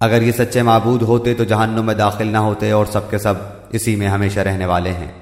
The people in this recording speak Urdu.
اگر یہ سچے معبود ہوتے تو جہنم میں داخل نہ ہوتے اور سب کے سب اسی میں ہمیشہ رہنے والے ہیں۔